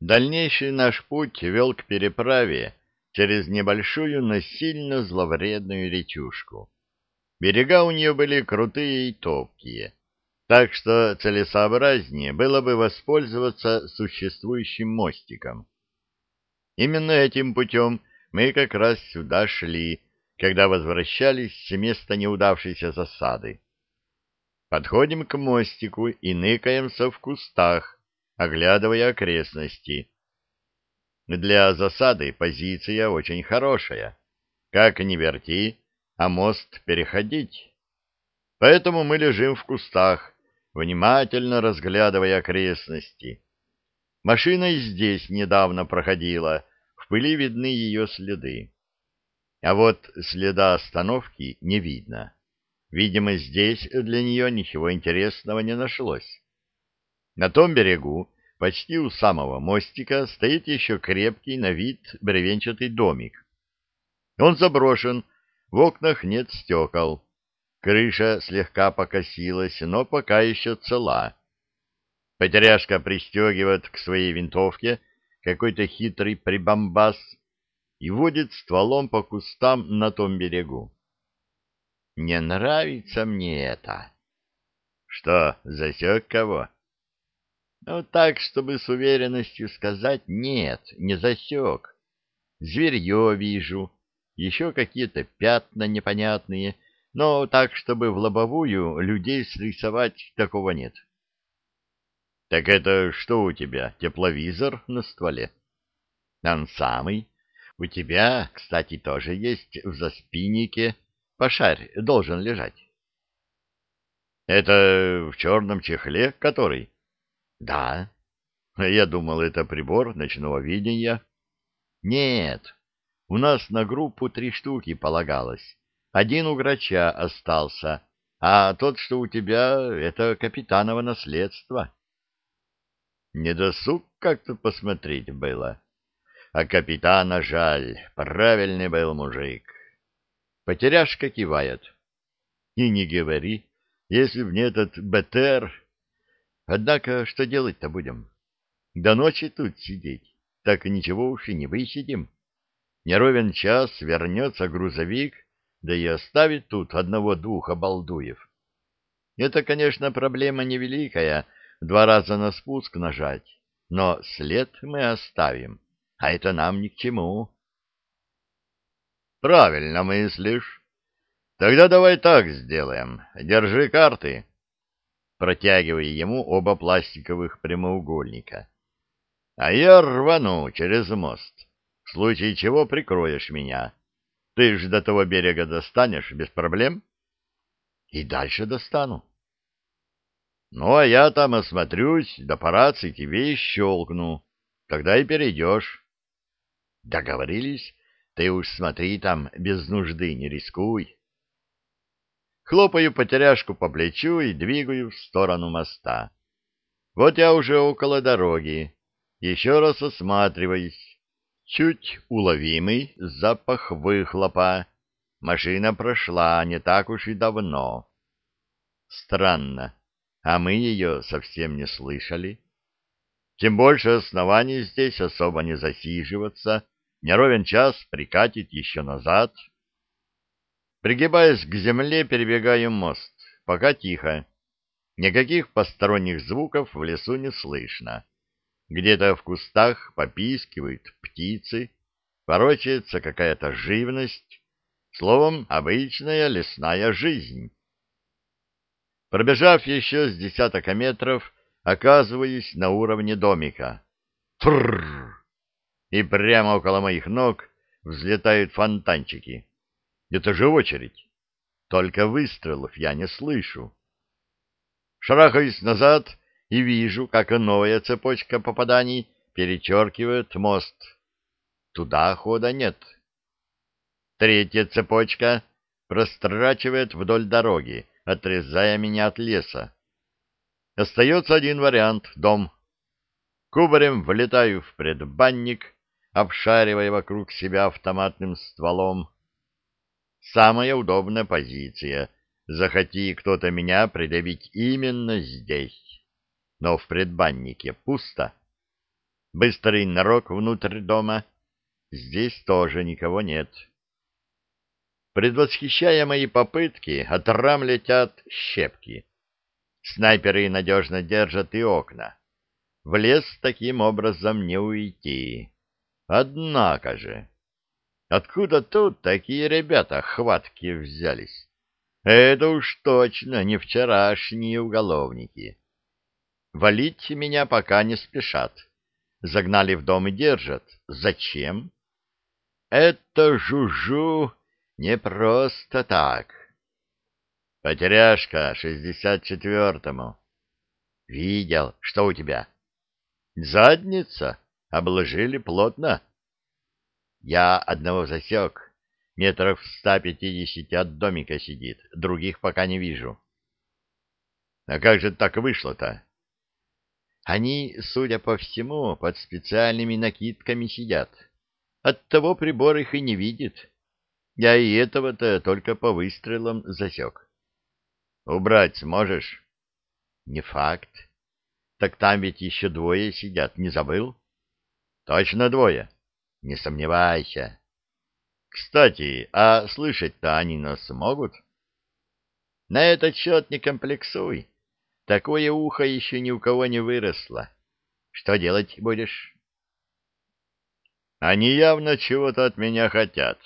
Дальнейший наш путь вел к переправе через небольшую, но сильно зловредную речушку. Берега у нее были крутые и топкие, так что целесообразнее было бы воспользоваться существующим мостиком. Именно этим путем мы как раз сюда шли, когда возвращались с места неудавшейся засады. Подходим к мостику и ныкаемся в кустах, оглядывая окрестности. Для засады позиция очень хорошая. Как ни верти, а мост переходить. Поэтому мы лежим в кустах, внимательно разглядывая окрестности. Машина и здесь недавно проходила, в пыли видны ее следы. А вот следа остановки не видно. Видимо, здесь для нее ничего интересного не нашлось. На том берегу, почти у самого мостика, стоит еще крепкий на вид бревенчатый домик. Он заброшен, в окнах нет стекол. Крыша слегка покосилась, но пока еще цела. Потеряшка пристегивает к своей винтовке какой-то хитрый прибамбас и водит стволом по кустам на том берегу. Не нравится мне это. Что, засек кого? Ну, так, чтобы с уверенностью сказать «нет», не засек. Зверье вижу, еще какие-то пятна непонятные, но так, чтобы в лобовую людей срисовать, такого нет. Так это что у тебя, тепловизор на стволе? Он самый. У тебя, кстати, тоже есть в заспиннике Пошарь должен лежать. Это в черном чехле который? Да. Я думал, это прибор ночного видения. Нет, у нас на группу три штуки полагалось. Один у грача остался, а тот, что у тебя, это капитаново наследство. Недосуг как-то посмотреть было. А капитана жаль, правильный был мужик. Потеряшка кивает. И не говори, если б не этот БТР. Однако, что делать-то будем? До ночи тут сидеть, так и ничего уж и не высидим. Не ровен час вернется грузовик, да и оставит тут одного-двух обалдуев. Это, конечно, проблема невеликая, два раза на спуск нажать, но след мы оставим, а это нам ни к чему. Правильно мыслишь. Тогда давай так сделаем. Держи карты. Протягивая ему оба пластиковых прямоугольника. А я рвану через мост. В случае чего прикроешь меня. Ты ж до того берега достанешь без проблем? И дальше достану. Ну, а я там осмотрюсь, да по рации тебе и щелкну. Тогда и перейдешь. Договорились? Ты уж смотри там, без нужды не рискуй. Хлопаю потеряшку по плечу и двигаю в сторону моста. Вот я уже около дороги. Еще раз осматриваюсь. Чуть уловимый запах выхлопа. Машина прошла не так уж и давно. Странно, а мы ее совсем не слышали. Тем больше оснований здесь особо не засиживаться, не ровен час прикатит еще назад. Пригибаясь к земле, перебегаю мост. Пока тихо. Никаких посторонних звуков в лесу не слышно. Где-то в кустах попискивают птицы, ворочается какая-то живность. Словом, обычная лесная жизнь. Пробежав еще с десятка метров, оказываюсь на уровне домика. Трррр! и прямо около моих ног взлетают фонтанчики. Это же очередь. Только выстрелов я не слышу. Шарахаюсь назад и вижу, как новая цепочка попаданий перечеркивает мост. Туда хода нет. Третья цепочка прострачивает вдоль дороги, отрезая меня от леса. Остается один вариант — дом. Кубарем влетаю в предбанник обшаривая вокруг себя автоматным стволом. Самая удобная позиция. Захоти кто-то меня придавить именно здесь. Но в предбаннике пусто. Быстрый нарок внутрь дома. Здесь тоже никого нет. Предвосхищая мои попытки, от рам летят щепки. Снайперы надежно держат и окна. В лес таким образом не уйти. Однако же, откуда тут такие ребята хватки взялись? Это уж точно не вчерашние уголовники. Валить меня пока не спешат. Загнали в дом и держат. Зачем? Это жужу не просто так. Потеряшка, шестьдесят четвертому. Видел, что у тебя? Задница. Обложили плотно. Я одного засек. Метров в ста пятидесяти от домика сидит. Других пока не вижу. А как же так вышло-то? Они, судя по всему, под специальными накидками сидят. Оттого прибор их и не видит. Я и этого-то только по выстрелам засек. Убрать сможешь? Не факт. Так там ведь еще двое сидят, не забыл? Точно двое. Не сомневайся. Кстати, а слышать-то они нас могут? На этот счет не комплексуй. Такое ухо еще ни у кого не выросло. Что делать будешь? Они явно чего-то от меня хотят.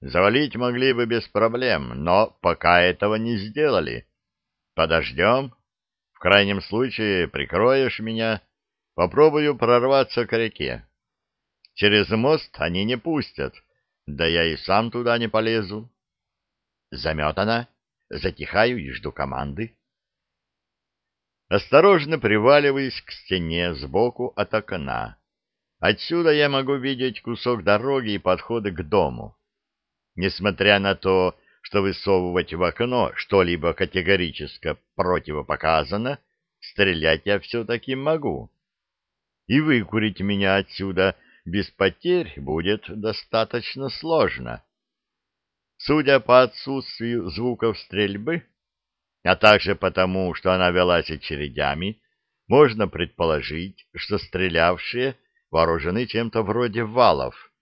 Завалить могли бы без проблем, но пока этого не сделали. Подождем. В крайнем случае прикроешь меня. Попробую прорваться к реке. Через мост они не пустят, да я и сам туда не полезу. Заметана. Затихаю и жду команды. Осторожно приваливаюсь к стене сбоку от окна. Отсюда я могу видеть кусок дороги и подходы к дому. Несмотря на то, что высовывать в окно что-либо категорически противопоказано, стрелять я все-таки могу. И выкурить меня отсюда без потерь будет достаточно сложно. Судя по отсутствию звуков стрельбы, а также потому, что она велась очередями, можно предположить, что стрелявшие вооружены чем-то вроде валов.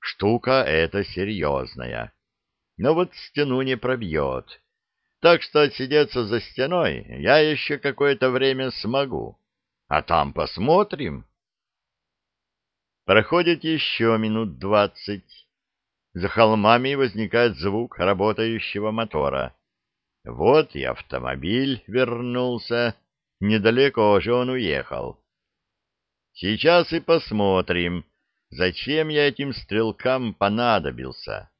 Штука эта серьезная. Но вот стену не пробьет. Так что отсидеться за стеной я еще какое-то время смогу. А там посмотрим. Проходит еще минут двадцать. За холмами возникает звук работающего мотора. Вот и автомобиль вернулся. Недалеко же он уехал. Сейчас и посмотрим, Зачем я этим стрелкам понадобился?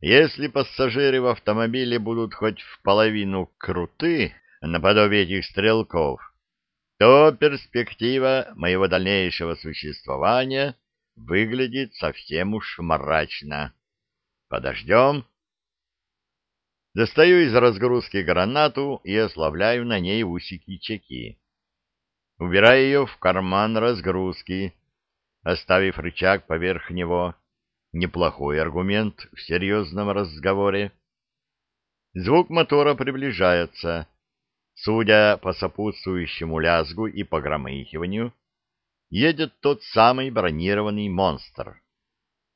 Если пассажиры в автомобиле будут хоть в половину круты, наподобие этих стрелков, то перспектива моего дальнейшего существования выглядит совсем уж мрачно. Подождем. Достаю из разгрузки гранату и ослабляю на ней усики чеки. Убираю ее в карман разгрузки оставив рычаг поверх него. Неплохой аргумент в серьезном разговоре. Звук мотора приближается. Судя по сопутствующему лязгу и погромыхиванию, едет тот самый бронированный монстр.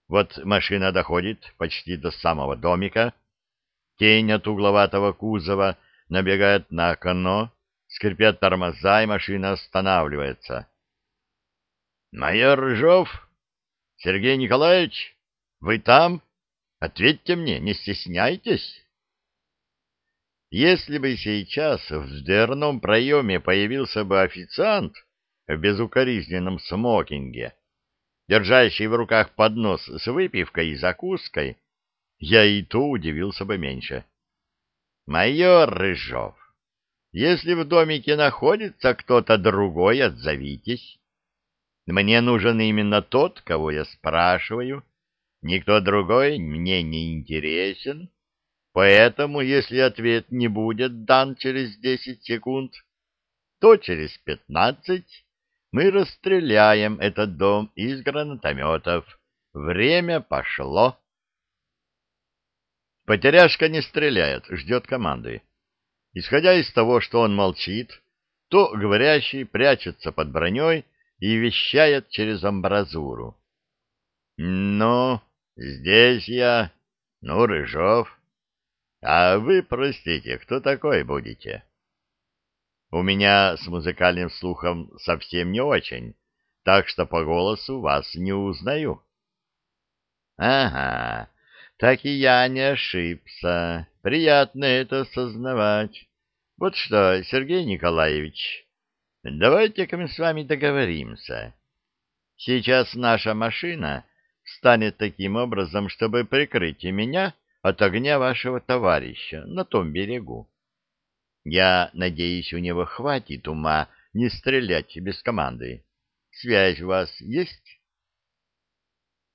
Вот машина доходит почти до самого домика. Тень от угловатого кузова набегает на окно, скрипят тормоза, и машина останавливается. Майор Рыжов? Сергей Николаевич? Вы там? Ответьте мне, не стесняйтесь. Если бы сейчас в дверном проеме появился бы официант в безукоризненном смокинге, держащий в руках поднос с выпивкой и закуской, я и то удивился бы меньше. Майор Рыжов, если в домике находится кто-то другой, отзовитесь. Мне нужен именно тот, кого я спрашиваю. Никто другой мне не интересен. Поэтому, если ответ не будет дан через десять секунд, то через пятнадцать мы расстреляем этот дом из гранатометов. Время пошло. Потеряшка не стреляет, ждет команды. Исходя из того, что он молчит, то говорящий прячется под броней и вещает через амбразуру. «Ну, здесь я, ну, Рыжов. А вы, простите, кто такой будете?» «У меня с музыкальным слухом совсем не очень, так что по голосу вас не узнаю». «Ага, так и я не ошибся. Приятно это сознавать. Вот что, Сергей Николаевич, давайте-ка мы с вами договоримся. Сейчас наша машина станет таким образом, чтобы прикрыть меня от огня вашего товарища на том берегу. Я надеюсь, у него хватит ума не стрелять без команды. Связь у вас есть?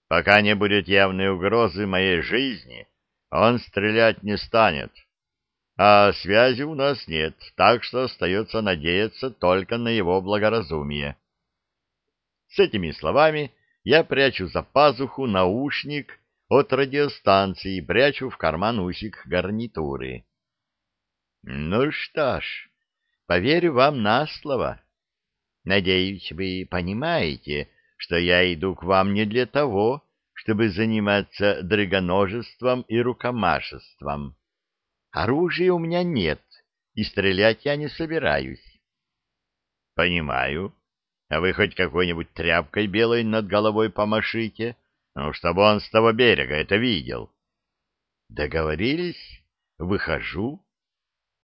Пока не будет явной угрозы моей жизни, он стрелять не станет. А связи у нас нет, так что остается надеяться только на его благоразумие. С этими словами я прячу за пазуху наушник от радиостанции прячу в карман усик гарнитуры. Ну что ж, поверю вам на слово. Надеюсь, вы понимаете, что я иду к вам не для того, чтобы заниматься драгоножеством и рукомашеством. Оружия у меня нет, и стрелять я не собираюсь. — Понимаю, а вы хоть какой-нибудь тряпкой белой над головой помашите, ну, чтобы он с того берега это видел. Договорились, выхожу,